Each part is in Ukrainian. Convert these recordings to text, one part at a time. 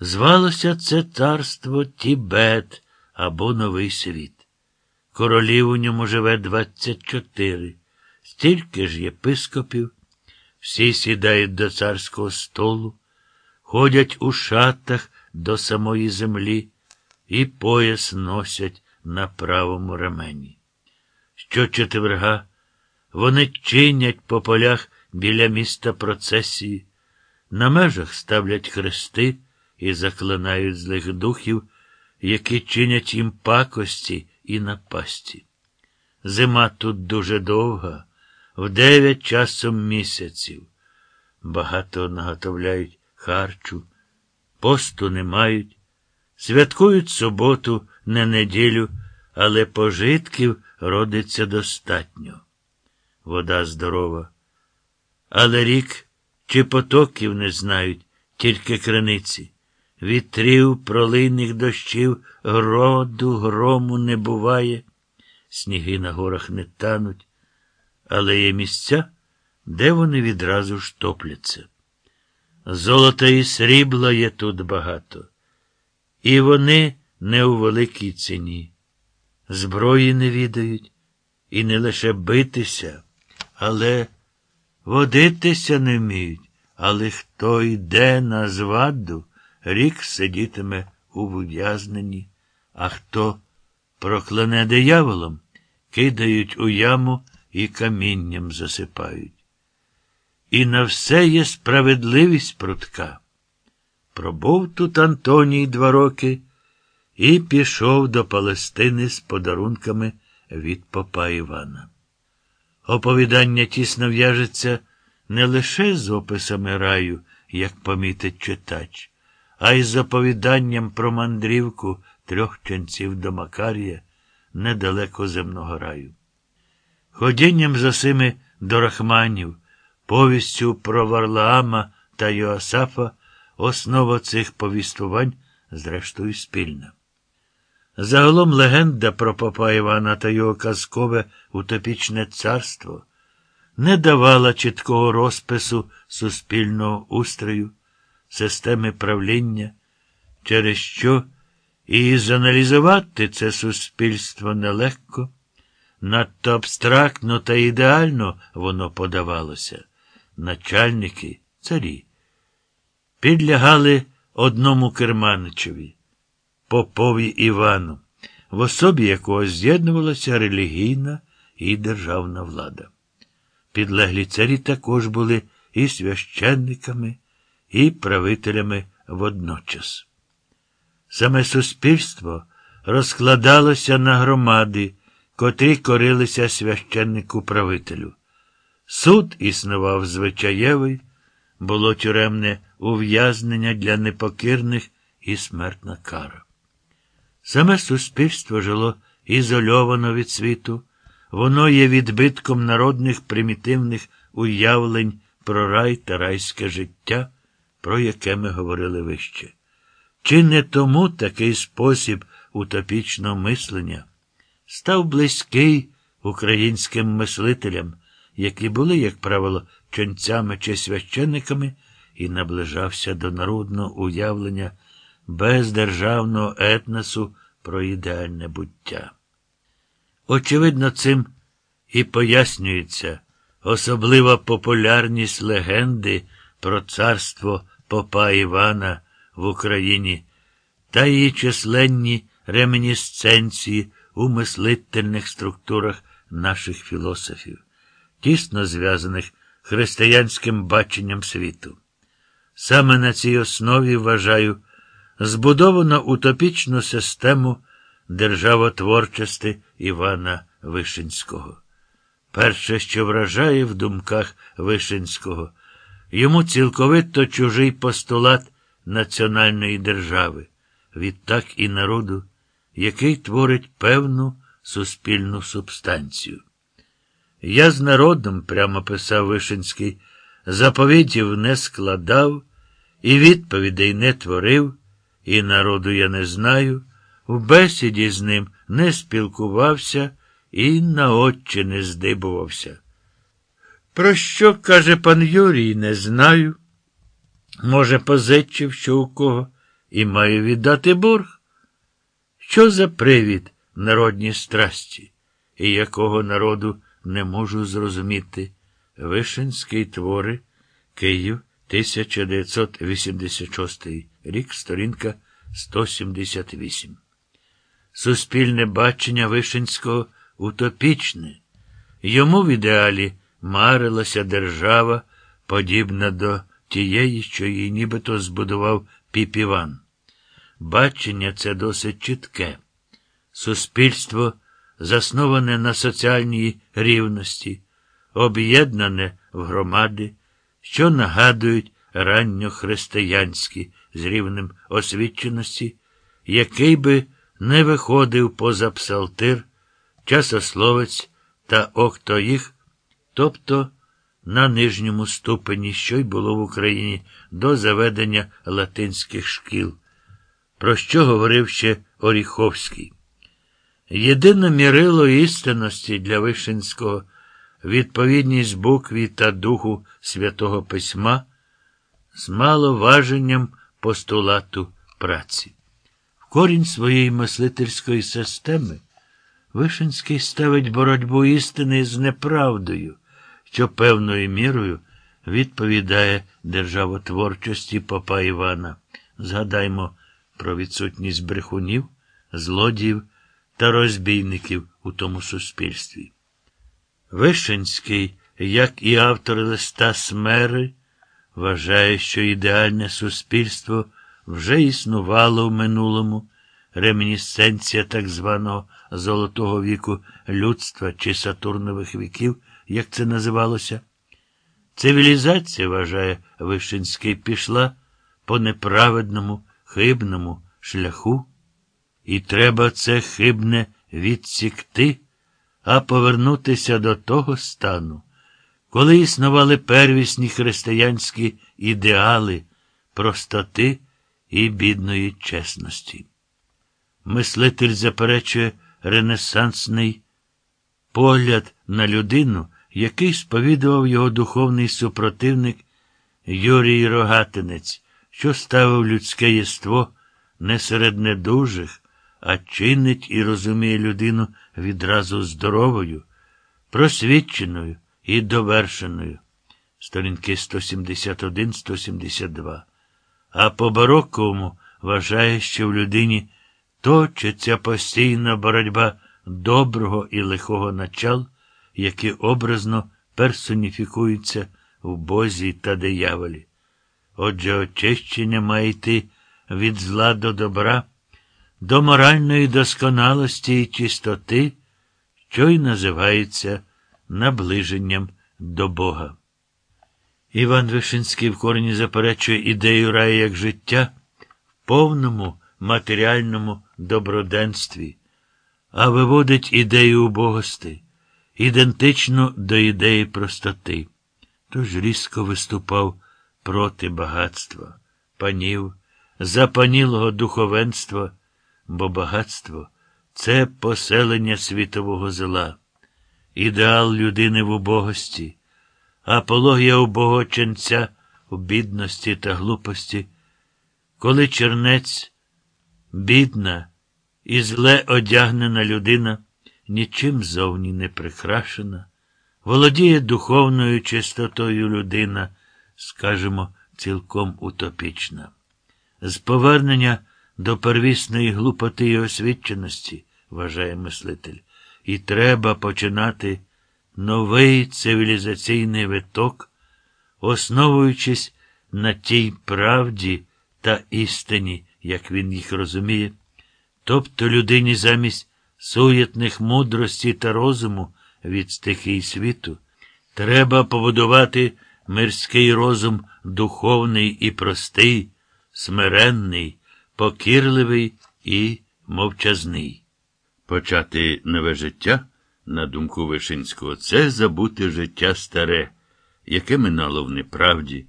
Звалося це царство Тібет або Новий Світ. Королів у ньому живе 24, стільки ж єпископів, всі сідають до царського столу, ходять у шатах до самої землі і пояс носять на правому ремені. Щочетверга вони чинять по полях біля міста процесії, на межах ставлять хрести і заклинають злих духів, які чинять їм пакості і напасті. Зима тут дуже довга, в дев'ять часом місяців. Багато наготовляють харчу, посту не мають, святкують суботу, не неділю, але пожитків родиться достатньо. Вода здорова. Але рік чи потоків не знають, тільки криниці. Вітрів, пролийних дощів, гроду, грому не буває, сніги на горах не тануть, але є місця, де вони відразу ж топляться. Золота і срібла є тут багато, і вони не у великій ціні. Зброї не відають, і не лише битися, але водитися не вміють, але хто йде на зваду, рік сидітиме у ув'язненні, а хто прокляне дияволом, кидають у яму і камінням засипають. І на все є справедливість прутка. Пробув тут Антоній два роки і пішов до Палестини з подарунками від попа Івана. Оповідання тісно в'яжеться не лише з описами раю, як помітить читач, а й з оповіданням про мандрівку трьох ченців до Макарія недалеко земного раю. Ходінням за сими до Рахманів, повістю про Варлаама та Йоасафа, основа цих повістувань, зрештою, спільна. Загалом легенда про попа Івана та його казкове утопічне царство не давала чіткого розпису суспільного устрою, системи правління, через що і заналізувати це суспільство нелегко, надто абстрактно та ідеально воно подавалося. Начальники, царі, підлягали одному керманичеві. Попові Івану, в особі якого з'єднувалася релігійна і державна влада. Підлеглі царі також були і священниками, і правителями водночас. Саме суспільство розкладалося на громади, котрі корилися священнику правителю. Суд існував звичаєвий, було тюремне ув'язнення для непокірних і смертна кара. Саме суспільство жило ізольовано від світу, воно є відбитком народних примітивних уявлень про рай та райське життя, про яке ми говорили вище. Чи не тому такий спосіб утопічного мислення став близький українським мислителям, які були, як правило, ченцями чи священниками, і наближався до народного уявлення без державного етносу про ідеальне буття. Очевидно, цим і пояснюється особлива популярність легенди про царство попа Івана в Україні та її численні ремінісценції у мислительних структурах наших філософів, тісно зв'язаних християнським баченням світу. Саме на цій основі вважаю збудовано утопічну систему державотворчості Івана Вишинського. Перше, що вражає в думках Вишинського, йому цілковито чужий постулат національної держави, відтак і народу, який творить певну суспільну субстанцію. Я з народом, прямо писав Вишинський, заповідів не складав, і відповідей не творив, і народу я не знаю, в бесіді з ним не спілкувався і на очі не здибувався. Про що, каже пан Юрій, не знаю. Може, позичив що у кого, і маю віддати борг. Що за привід народні страсті, і якого народу не можу зрозуміти? Вишинський твори, Київ, 1986 рік, сторінка 178. Суспільне бачення Вишинського утопічне. Йому в ідеалі марилася держава, подібна до тієї, що її нібито збудував піпіван. Бачення це досить чітке. Суспільство, засноване на соціальній рівності, об'єднане в громади, що нагадують ранньохристиянські з рівнем освіченості, який би не виходив поза псалтир, часословець та охтоїх, тобто на нижньому ступені, що й було в Україні до заведення латинських шкіл, про що говорив ще Оріховський. Єдине мірило істинності для Вишинського відповідність букві та духу Святого Письма з маловаженням постулату праці. В корінь своєї мислительської системи Вишинський ставить боротьбу істини з неправдою, що певною мірою відповідає державотворчості попа Івана. Згадаймо про відсутність брехунів, злодіїв та розбійників у тому суспільстві. Вишинський, як і автор листа Смери, вважає, що ідеальне суспільство вже існувало в минулому, ремінісценція так званого золотого віку людства чи Сатурнових віків, як це називалося. Цивілізація, вважає Вишинський, пішла по неправедному, хибному шляху, і треба це хибне відсікти, а повернутися до того стану, коли існували первісні християнські ідеали простоти і бідної чесності. Мислитель заперечує ренесансний погляд на людину, який сповідував його духовний супротивник Юрій Рогатинець, що ставив людське єство не серед недужих, а чинить і розуміє людину відразу здоровою, просвідченою і довершеною. Сторінки 171-172. А по бароковому вважає, що в людині точиться постійна боротьба доброго і лихого начал, які образно персоніфікуються в Бозі та дияволі. Отже, очищення має йти від зла до добра, до моральної досконалості і чистоти, що й називається наближенням до Бога. Іван Вишинський в корені заперечує ідею раю як життя в повному матеріальному доброденстві, а виводить ідею убогости, ідентично до ідеї простоти. Тож різко виступав проти багатства, панів, запанілого духовенства, бо багатство це поселення світового зла, ідеал людини в убогості, апологія убогого ченця у бідності та глупості, коли чернець, бідна і зле одягнена людина, нічим зовні не прикрашена, володіє духовною чистотою людина, скажімо, цілком утопічна. З повернення до первісної глупоти і освіченості, вважає мислитель, і треба починати новий цивілізаційний виток, основуючись на тій правді та істині, як він їх розуміє, тобто людині замість суєтних мудрості та розуму від стихій світу, треба побудувати мирський розум духовний і простий, смиренний, покірливий і мовчазний. Почати нове життя, на думку Вишинського, це забути життя старе, яке минало в неправді,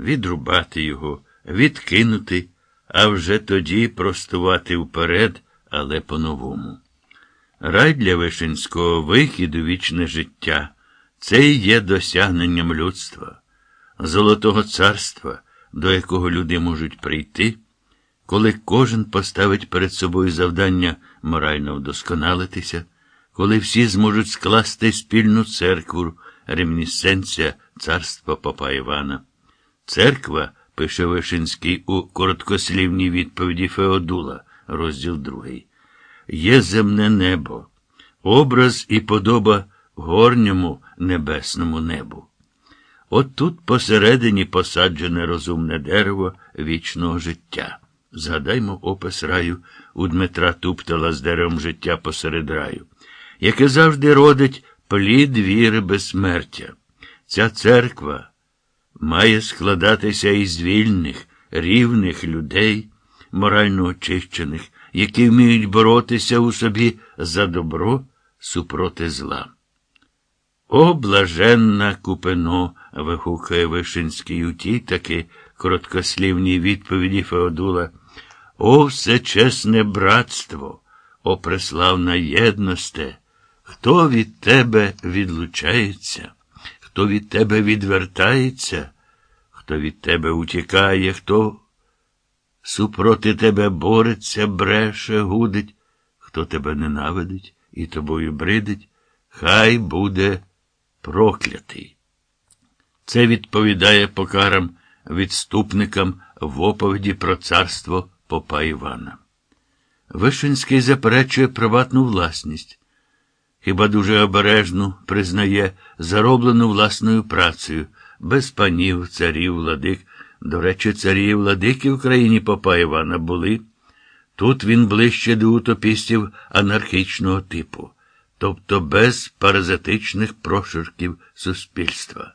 відрубати його, відкинути, а вже тоді простувати вперед, але по-новому. Рай для Вишинського вихід у вічне життя це і є досягненням людства, золотого царства, до якого люди можуть прийти коли кожен поставить перед собою завдання морально вдосконалитися, коли всі зможуть скласти спільну церкву, ремінісценція царства Попа Івана. Церква, пише Вишинський у короткослівній відповіді Феодула, розділ другий, є земне небо, образ і подоба горньому небесному небу. От тут посередині посаджене розумне дерево вічного життя. Згадаймо опис раю у Дмитра Туптала з деревом життя посеред раю, яке завжди родить плід віри безсмертя. Ця церква має складатися із вільних, рівних людей, морально очищених, які вміють боротися у собі за добро супроти зла. О, блаженна купино, вигукає Вишинський у тій таки короткослівній відповіді Феодула. О, всечесне братство, о преславна єдносте, хто від тебе відлучається, хто від тебе відвертається, хто від тебе утікає, хто супроти тебе бореться, бреше, гудить, хто тебе ненавидить і тобою бридить, хай буде проклятий. Це відповідає покарам відступникам в оповіді про царство попа Івана. Вишинський заперечує приватну власність, хіба дуже обережну признає зароблену власною працею, без панів, царів, владик. До речі, царі і владики в країні попа Івана були. Тут він ближче до утопістів анархічного типу, тобто без паразитичних прошурків суспільства.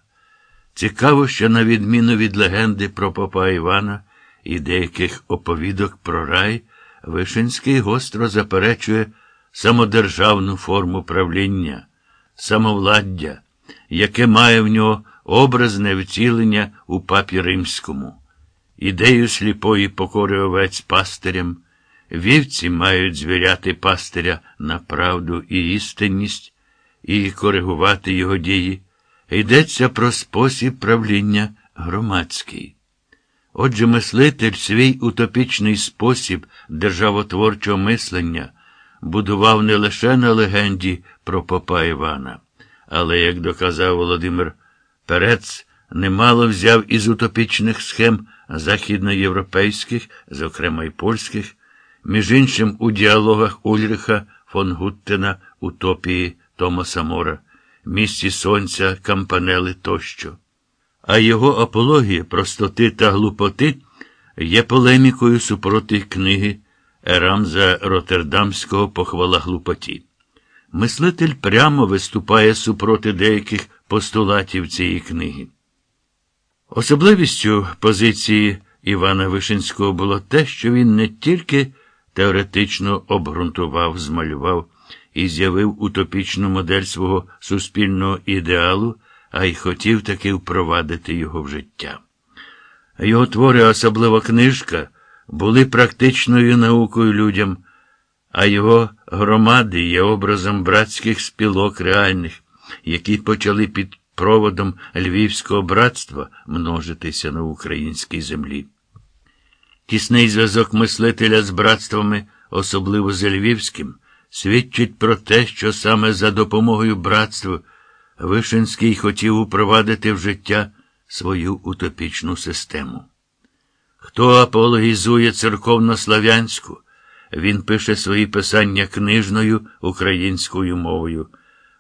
Цікаво, що, на відміну від легенди про попа Івана і деяких оповідок про рай, Вишинський гостро заперечує самодержавну форму правління, самовладдя, яке має в нього образне втілення у папі римському, ідею сліпої покори овець пастирям. Вівці мають звіряти пастиря на правду і істинність і коригувати його дії. Йдеться про спосіб правління громадський. Отже, мислитель свій утопічний спосіб державотворчого мислення будував не лише на легенді про попа Івана, але, як доказав Володимир Перец, немало взяв із утопічних схем західноєвропейських, зокрема й польських, між іншим у діалогах Ульриха фон Гуттена, Утопії Томаса Мора, місці сонця, кампанели тощо. А його апологія простоти та глупоти є полемікою супроти книги Ерамза Роттердамського похвала глупоті. Мислитель прямо виступає супроти деяких постулатів цієї книги. Особливістю позиції Івана Вишинського було те, що він не тільки теоретично обґрунтував, змалював і з'явив утопічну модель свого суспільного ідеалу, а й хотів таки впровадити його в життя. Його твори, особливо книжка, були практичною наукою людям, а його громади є образом братських спілок реальних, які почали під проводом Львівського братства множитися на українській землі. Тісний зв'язок мислителя з братствами, особливо з Львівським, свідчить про те, що саме за допомогою братства Вишинський хотів упровадити в життя свою утопічну систему. Хто апологізує церковно-слав'янську, він пише свої писання книжною українською мовою,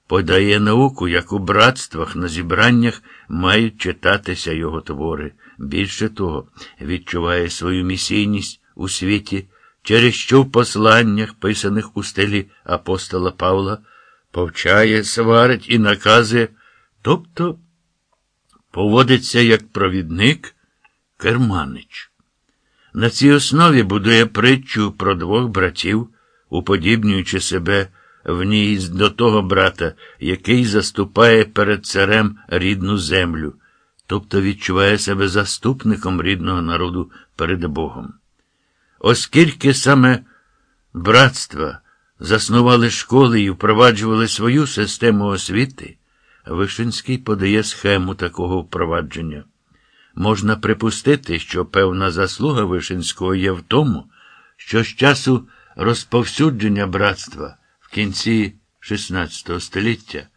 подає науку, як у братствах на зібраннях мають читатися його твори. Більше того, відчуває свою місійність у світі, через що в посланнях, писаних у стилі апостола Павла, повчає, сварить і наказує, тобто поводиться як провідник керманич. На цій основі будує притчу про двох братів, уподібнюючи себе в ній до того брата, який заступає перед царем рідну землю, тобто відчуває себе заступником рідного народу перед Богом. Оскільки саме братства заснували школи і впроваджували свою систему освіти, Вишинський подає схему такого впровадження. можна припустити, що певна заслуга Вишинського є в тому, що з часу розповсюдження братства кінці XVI століття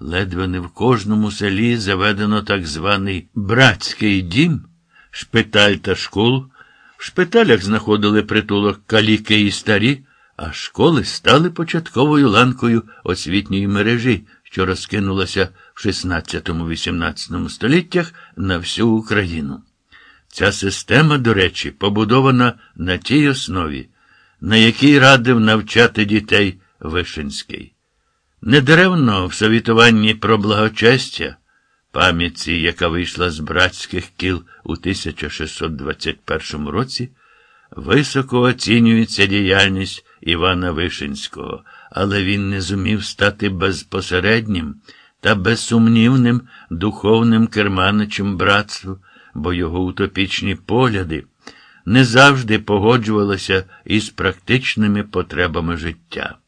ледве не в кожному селі заведено так званий братський дім, шпиталь та школу. В шпиталях знаходили притулок каліки і старі, а школи стали початковою ланкою освітньої мережі, що розкинулася в XVI-XVIII століттях на всю Україну. Ця система, до речі, побудована на тій основі, на якій радив навчати дітей Вишинський. Недаревно в совітуванні про благочестя, пам'ятці, яка вийшла з братських кіл у 1621 році, високо оцінюється діяльність Івана Вишинського, але він не зумів стати безпосереднім та безсумнівним духовним керманичем братства, бо його утопічні погляди не завжди погоджувалися із практичними потребами життя.